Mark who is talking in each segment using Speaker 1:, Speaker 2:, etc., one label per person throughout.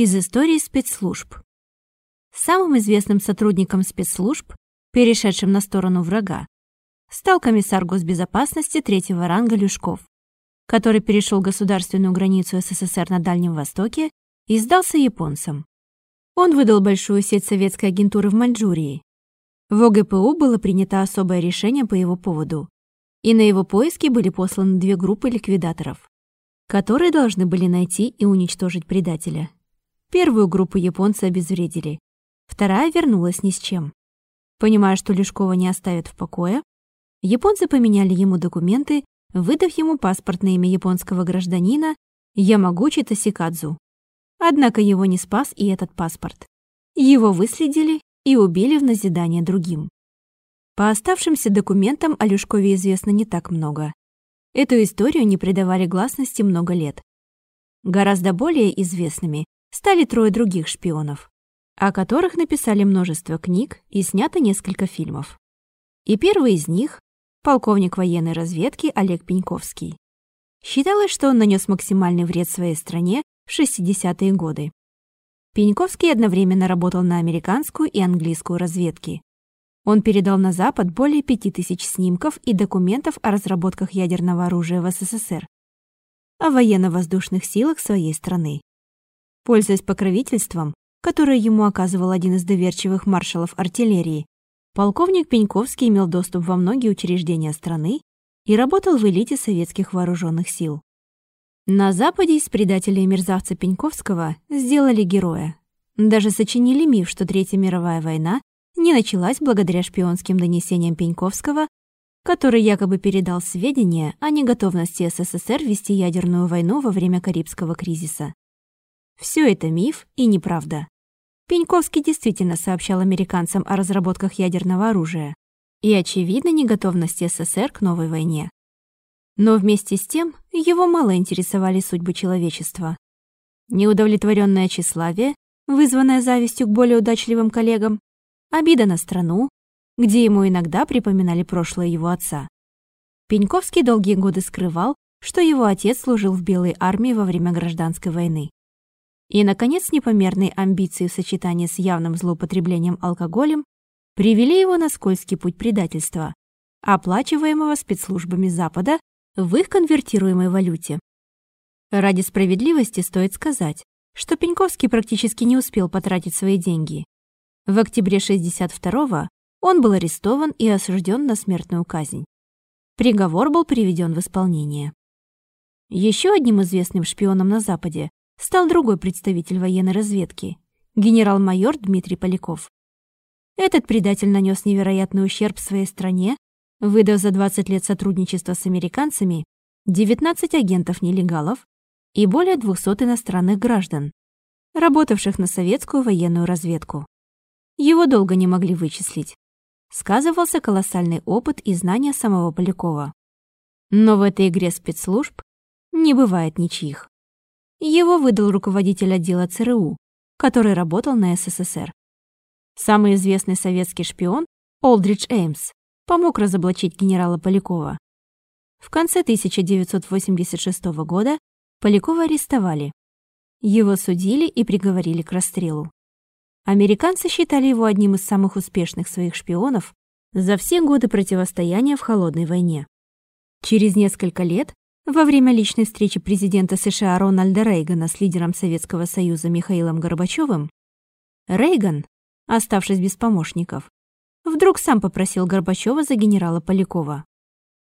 Speaker 1: Из истории спецслужб. Самым известным сотрудником спецслужб, перешедшим на сторону врага, стал комиссар госбезопасности третьего ранга Люшков, который перешел государственную границу СССР на Дальнем Востоке и сдался японцам. Он выдал большую сеть советской агентуры в Маньчжурии. В ОГПУ было принято особое решение по его поводу, и на его поиски были посланы две группы ликвидаторов, которые должны были найти и уничтожить предателя. Первую группу японцы обезвредили. Вторая вернулась ни с чем. Понимая, что Лешкова не оставят в покое, японцы поменяли ему документы, выдав ему паспорт на имя японского гражданина Ямагучи Тосикадзу. Однако его не спас и этот паспорт. Его выследили и убили в назидание другим. По оставшимся документам о Люшкове известно не так много. Эту историю не придавали гласности много лет. Гораздо более известными стали трое других шпионов, о которых написали множество книг и снято несколько фильмов. И первый из них — полковник военной разведки Олег Пеньковский. Считалось, что он нанес максимальный вред своей стране в 60-е годы. Пеньковский одновременно работал на американскую и английскую разведки. Он передал на Запад более 5000 снимков и документов о разработках ядерного оружия в СССР, о военно-воздушных силах своей страны. Пользуясь покровительством, которое ему оказывал один из доверчивых маршалов артиллерии, полковник Пеньковский имел доступ во многие учреждения страны и работал в элите советских вооруженных сил. На Западе из предателя и мерзавца Пеньковского сделали героя. Даже сочинили миф, что Третья мировая война не началась благодаря шпионским донесениям Пеньковского, который якобы передал сведения о неготовности СССР вести ядерную войну во время Карибского кризиса. Все это миф и неправда. Пеньковский действительно сообщал американцам о разработках ядерного оружия и, очевидно, неготовности СССР к новой войне. Но вместе с тем его мало интересовали судьбы человечества. Неудовлетворенное тщеславие, вызванное завистью к более удачливым коллегам, обида на страну, где ему иногда припоминали прошлое его отца. Пеньковский долгие годы скрывал, что его отец служил в Белой армии во время гражданской войны. И, наконец, непомерные амбиции в сочетании с явным злоупотреблением алкоголем привели его на скользкий путь предательства, оплачиваемого спецслужбами Запада в их конвертируемой валюте. Ради справедливости стоит сказать, что Пеньковский практически не успел потратить свои деньги. В октябре 62-го он был арестован и осужден на смертную казнь. Приговор был приведен в исполнение. Еще одним известным шпионом на Западе стал другой представитель военной разведки, генерал-майор Дмитрий Поляков. Этот предатель нанес невероятный ущерб своей стране, выдав за 20 лет сотрудничества с американцами 19 агентов-нелегалов и более 200 иностранных граждан, работавших на советскую военную разведку. Его долго не могли вычислить. Сказывался колоссальный опыт и знания самого Полякова. Но в этой игре спецслужб не бывает ничьих. Его выдал руководитель отдела ЦРУ, который работал на СССР. Самый известный советский шпион, Олдридж Эймс, помог разоблачить генерала Полякова. В конце 1986 года Полякова арестовали. Его судили и приговорили к расстрелу. Американцы считали его одним из самых успешных своих шпионов за все годы противостояния в Холодной войне. Через несколько лет во время личной встречи президента США Рональда Рейгана с лидером Советского Союза Михаилом Горбачевым, Рейган, оставшись без помощников, вдруг сам попросил Горбачева за генерала Полякова.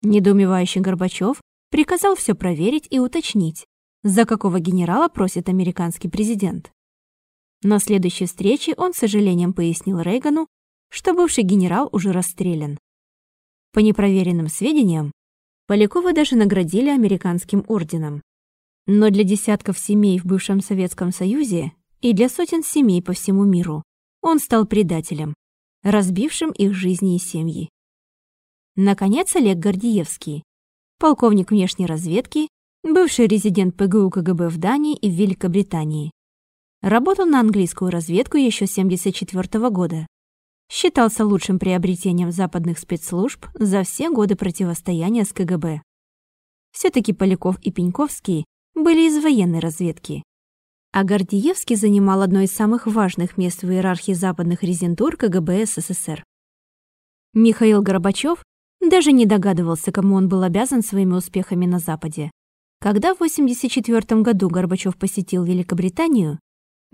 Speaker 1: Недоумевающий Горбачев приказал все проверить и уточнить, за какого генерала просит американский президент. На следующей встрече он с сожалением пояснил Рейгану, что бывший генерал уже расстрелян. По непроверенным сведениям, Полякова даже наградили американским орденом. Но для десятков семей в бывшем Советском Союзе и для сотен семей по всему миру он стал предателем, разбившим их жизни и семьи. Наконец, Олег Гордиевский, полковник внешней разведки, бывший резидент ПГУ КГБ в Дании и в Великобритании. Работал на английскую разведку еще с 1974 года считался лучшим приобретением западных спецслужб за все годы противостояния с КГБ. Все-таки Поляков и Пеньковский были из военной разведки. А Гордиевский занимал одно из самых важных мест в иерархии западных резентур КГБ СССР. Михаил Горбачев даже не догадывался, кому он был обязан своими успехами на Западе. Когда в 1984 году Горбачев посетил Великобританию,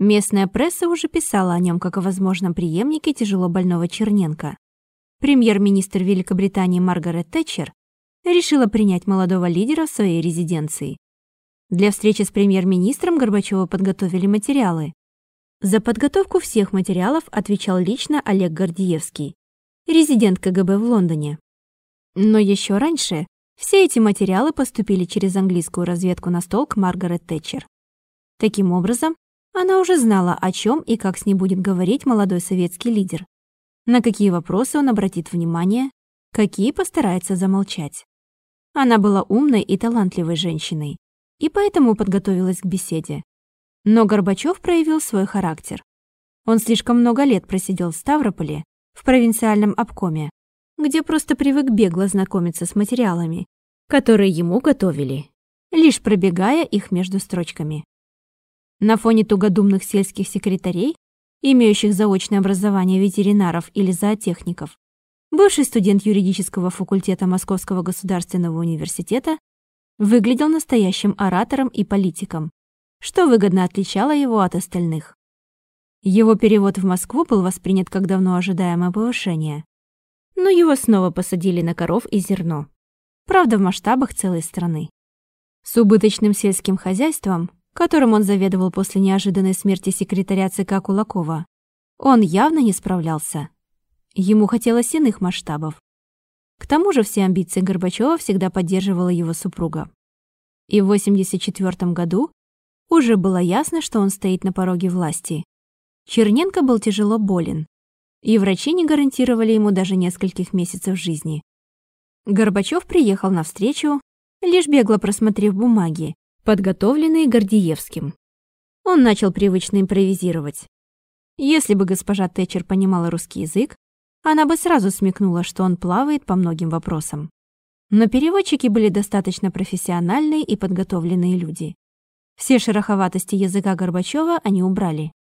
Speaker 1: местная пресса уже писала о нем как о возможном преемнике тяжелобольного Черненко. Премьер-министр Великобритании Маргарет Тэтчер решила принять молодого лидера в своей резиденции. Для встречи с премьер-министром Горбачева подготовили материалы. За подготовку всех материалов отвечал лично Олег Гордиевский, резидент КГБ в Лондоне. Но еще раньше все эти материалы поступили через английскую разведку на стол к Маргарет Тэтчер. Таким образом, она уже знала, о чем и как с ней будет говорить молодой советский лидер, на какие вопросы он обратит внимание, какие постарается замолчать. Она была умной и талантливой женщиной, и поэтому подготовилась к беседе. Но Горбачев проявил свой характер. Он слишком много лет просидел в Ставрополе, в провинциальном обкоме, где просто привык бегло знакомиться с материалами, которые ему готовили, лишь пробегая их между строчками. На фоне тугодумных сельских секретарей, имеющих заочное образование ветеринаров или зоотехников, бывший студент юридического факультета Московского государственного университета выглядел настоящим оратором и политиком, что выгодно отличало его от остальных. Его перевод в Москву был воспринят как давно ожидаемое повышение но его снова посадили на коров и зерно. Правда, в масштабах целой страны. С убыточным сельским хозяйством, которым он заведовал после неожиданной смерти секретаря ЦК Кулакова, он явно не справлялся. Ему хотелось иных масштабов. К тому же все амбиции Горбачева всегда поддерживала его супруга. И в 1984 году уже было ясно, что он стоит на пороге власти. Черненко был тяжело болен, и врачи не гарантировали ему даже нескольких месяцев жизни. Горбачев приехал на встречу, лишь бегло просмотрев бумаги, подготовленные Гордиевским. Он начал привычно импровизировать. Если бы госпожа Тэтчер понимала русский язык, она бы сразу смекнула, что он плавает по многим вопросам. Но переводчики были достаточно профессиональные и подготовленные люди. Все шероховатости языка Горбачева они убрали.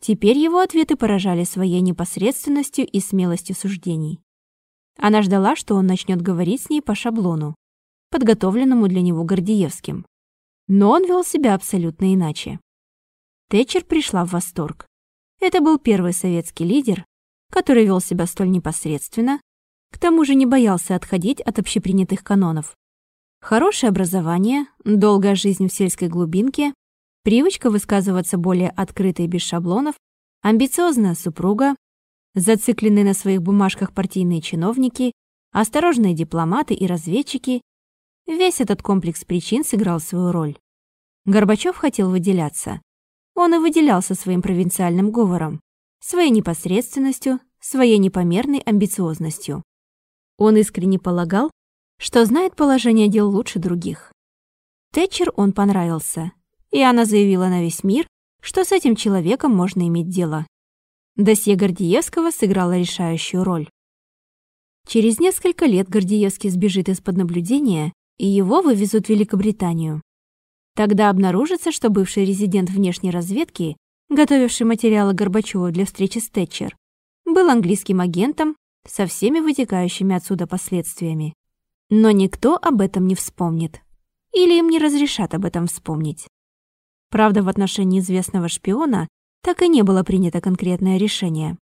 Speaker 1: Теперь его ответы поражали своей непосредственностью и смелостью суждений. Она ждала, что он начнет говорить с ней по шаблону, подготовленному для него Гордиевским. Но он вел себя абсолютно иначе. Тэтчер пришла в восторг. Это был первый советский лидер, который вел себя столь непосредственно, к тому же не боялся отходить от общепринятых канонов. Хорошее образование, долгая жизнь в сельской глубинке привычка высказываться более открыто и без шаблонов, амбициозная супруга, зацикленные на своих бумажках партийные чиновники, осторожные дипломаты и разведчики – весь этот комплекс причин сыграл свою роль. Горбачев хотел выделяться. Он и выделялся своим провинциальным говором, своей непосредственностью, своей непомерной амбициозностью. Он искренне полагал, что знает положение дел лучше других. Тэтчер он понравился, и она заявила на весь мир, что с этим человеком можно иметь дело. Досье Гордиевского сыграло решающую роль. Через несколько лет Гордиевский сбежит из-под наблюдения, и его вывезут в Великобританию. Тогда обнаружится, что бывший резидент внешней разведки, готовивший материалы Горбачева для встречи с Тэтчер, был английским агентом со всеми вытекающими отсюда последствиями. Но никто об этом не вспомнит. Или им не разрешат об этом вспомнить. Правда, в отношении известного шпиона так и не было принято конкретное решение.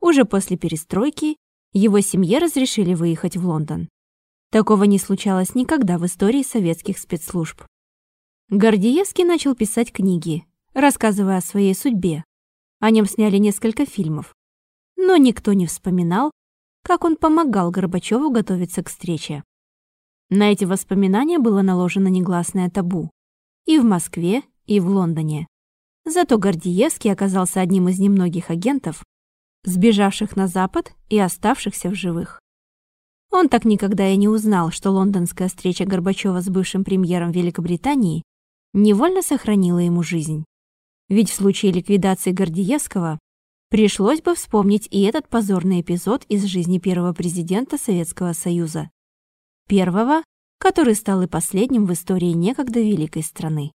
Speaker 1: Уже после перестройки его семье разрешили выехать в Лондон. Такого не случалось никогда в истории советских спецслужб. Гордиевский начал писать книги, рассказывая о своей судьбе. О нем сняли несколько фильмов. Но никто не вспоминал, как он помогал Горбачеву готовиться к встрече. На эти воспоминания было наложено негласное табу. И в Москве, и в Лондоне. Зато Гордиевский оказался одним из немногих агентов, сбежавших на Запад и оставшихся в живых. Он так никогда и не узнал, что лондонская встреча Горбачева с бывшим премьером Великобритании невольно сохранила ему жизнь. Ведь в случае ликвидации Гордиевского пришлось бы вспомнить и этот позорный эпизод из жизни первого президента Советского Союза. Первого, который стал и последним в истории некогда великой страны.